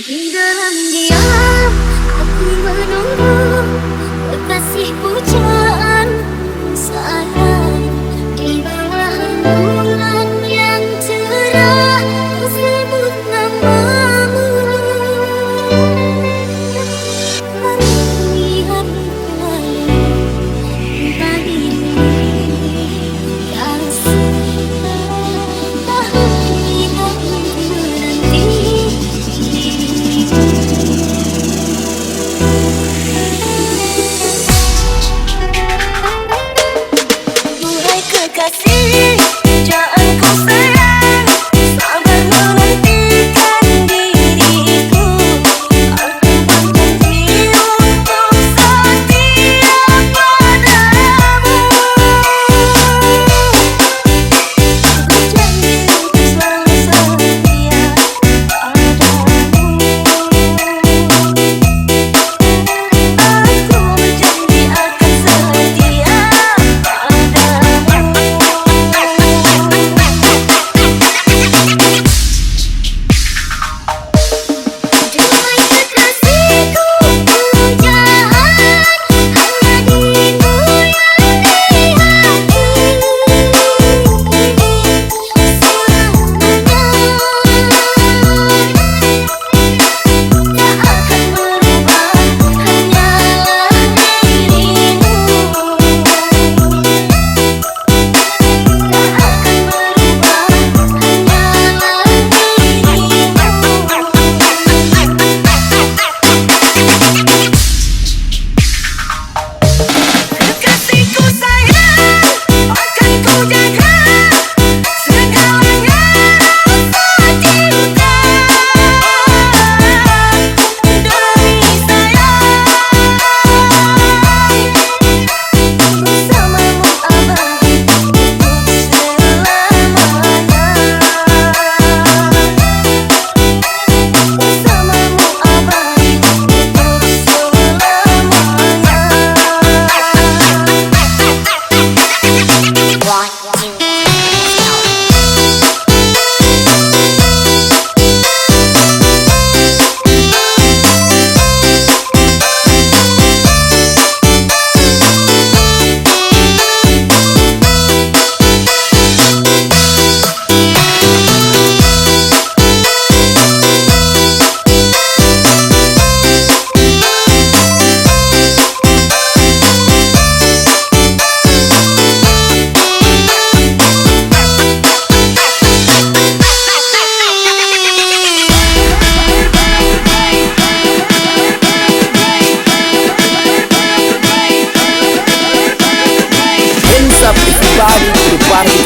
Di dalam diam aku menunggu Kekasih pujaan. Saat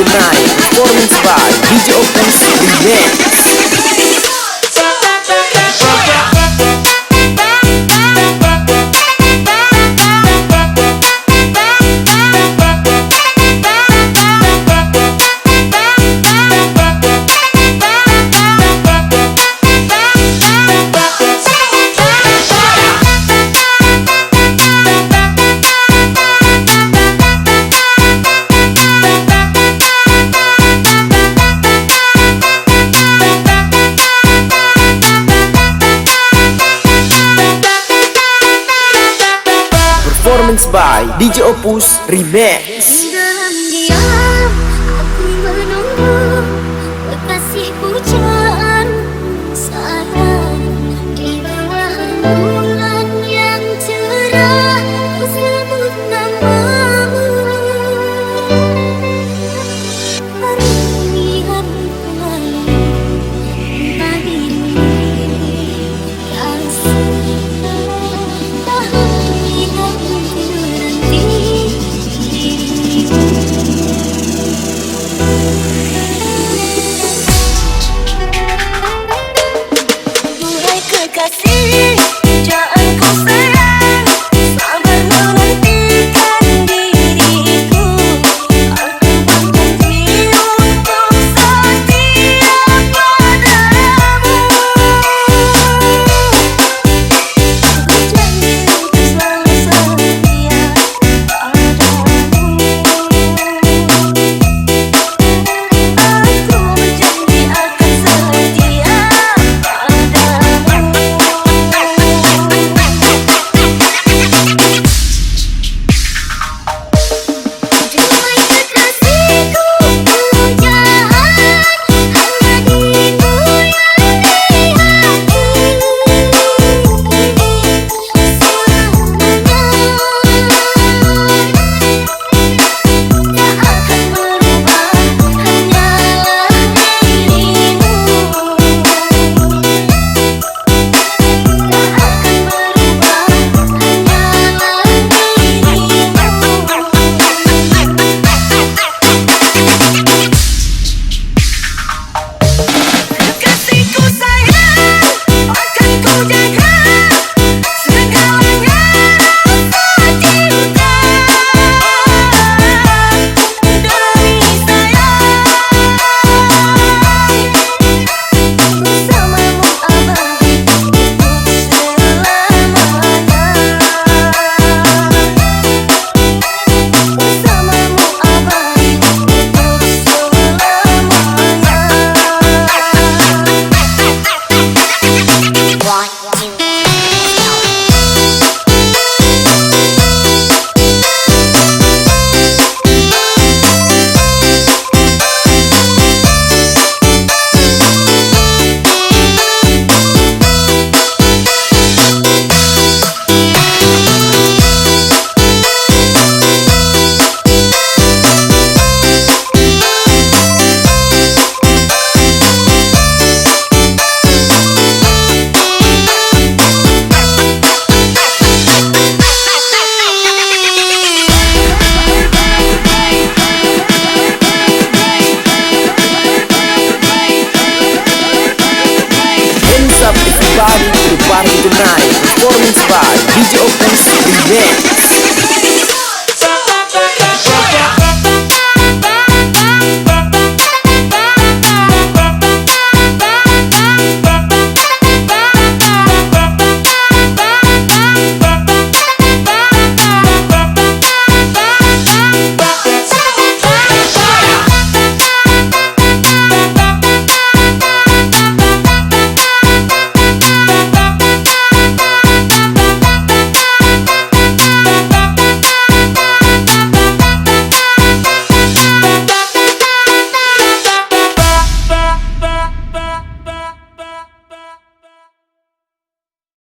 tonight. Performance by DJ Opens Remix. DJ Opus Remix. Dalam diam aku menunggu. Kekasihku jauh. DJ Open City, yeah.